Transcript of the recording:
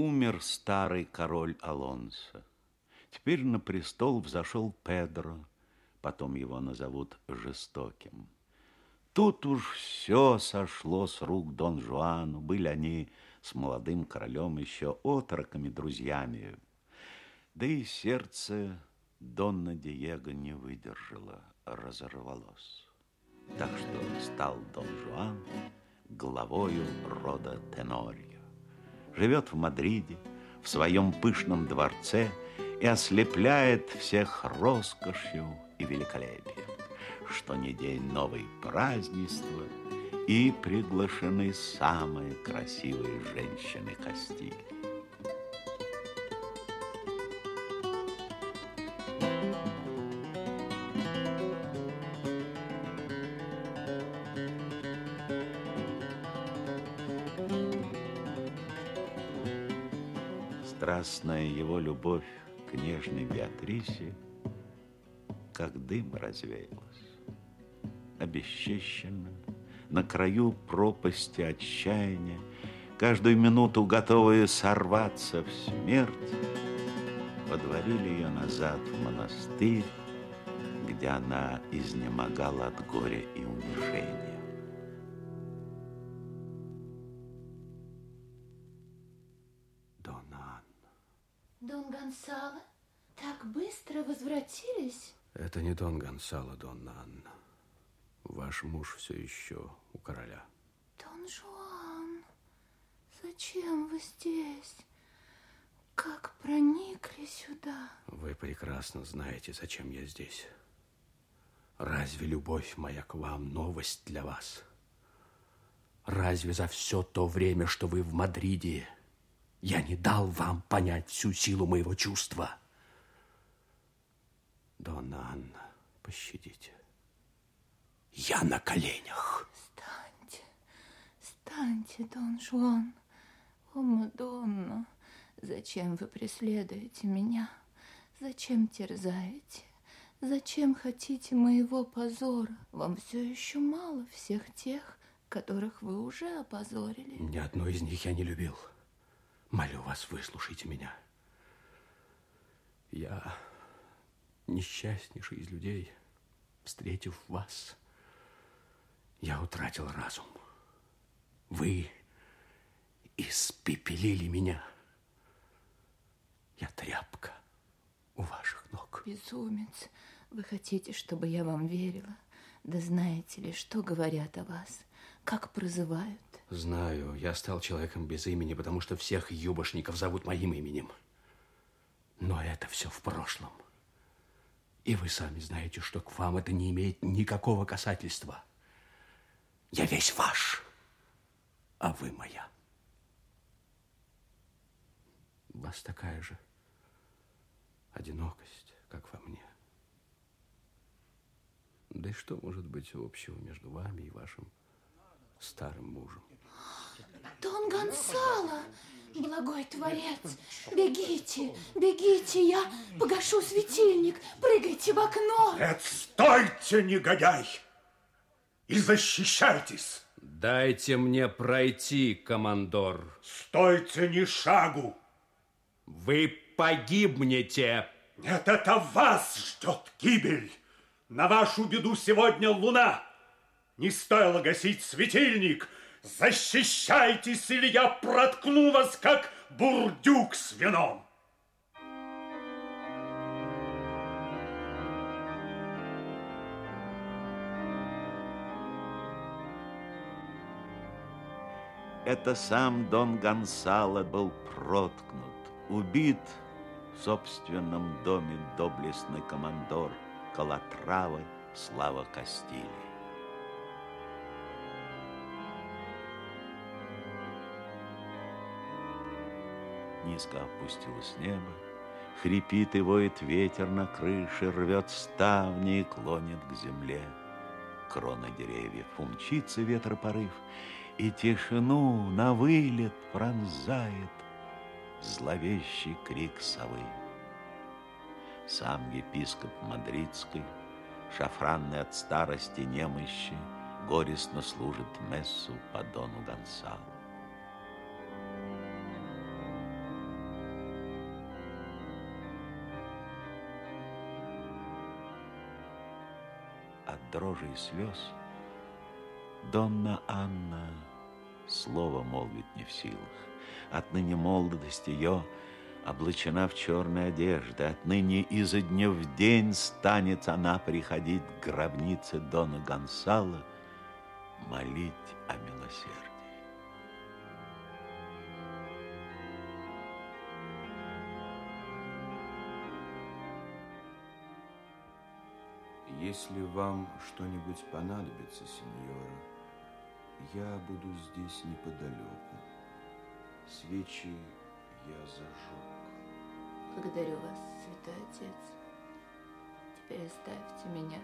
Умер старый король Алонсо. Теперь на престол взошел Педро, потом его назовут жестоким. Тут уж все сошло с рук Дон Жуану. Были они с молодым королем еще отроками, друзьями. Да и сердце Донна Диего не выдержало, разорвалось. Так что стал Дон Жуан главою рода Тенорио. Живет в Мадриде, в своем пышном дворце и ослепляет всех роскошью и великолепием что не день новой празднества, и приглашены самые красивые женщины Кастилии. Страстная его любовь к нежной Беатрисе как дым развеялась обесчищенно, на краю пропасти отчаяния, каждую минуту готовые сорваться в смерть, подварили ее назад в монастырь, где она изнемогала от горя и унижения. Дон Гонсало, так быстро возвратились? Это не Дон Гонсало, Дон Анна. Ваш муж все еще у короля. Дон Жуан, зачем вы здесь? Как проникли сюда? Вы прекрасно знаете, зачем я здесь. Разве любовь моя к вам новость для вас? Разве за все то время, что вы в Мадриде, я не дал вам понять всю силу моего чувства? Донна Анна, пощадите. Я на коленях. Встаньте, встаньте, Дон Жуан. О, Мадонна, зачем вы преследуете меня? Зачем терзаете? Зачем хотите моего позора? Вам все еще мало всех тех, которых вы уже опозорили. Ни одной из них я не любил. Молю вас, выслушайте меня. Я несчастнейший из людей, встретив вас, я утратил разум. Вы испепелили меня. Я тряпка у ваших ног. Безумец, вы хотите, чтобы я вам верила? Да знаете ли, что говорят о вас? Как прозывают? Знаю, я стал человеком без имени, потому что всех юбошников зовут моим именем. Но это все в прошлом. И вы сами знаете, что к вам это не имеет никакого касательства. Я весь ваш, а вы моя. У вас такая же одинокость, как во мне. Да и что может быть общего между вами и вашим старым мужем? Дон Гонсало, благой творец, бегите, бегите, я погашу светильник, прыгайте в окно. Отстойте, негодяй! и защищайтесь. Дайте мне пройти, командор. Стойте ни шагу. Вы погибнете. Нет, это вас ждет гибель. На вашу беду сегодня луна. Не стоило гасить светильник. Защищайтесь, или я проткну вас, как бурдюк с вином. это сам Дон Гонсало был проткнут, убит в собственном доме доблестный командор Калатравы Слава Кастилии. Низко опустилось небо, хрипит и воет ветер на крыше, рвет ставни и клонит к земле. Крона деревьев умчится ветропорыв, и тишину на вылет пронзает зловещий крик совы. Сам епископ Мадридской, шафранный от старости немощи, горестно служит мессу по Дону Гонсалу. От дрожи и слез, Донна Анна слова молвить не в силах. Отныне молодость ее облачена в черные одежды. Отныне изо дня в день станет она приходить к гробнице Дона Гонсала, молить о милосердии. Если вам что-нибудь понадобится, сеньора, я буду здесь неподалеку. Свечи я зажег. Благодарю вас, святой отец. Теперь оставьте меня.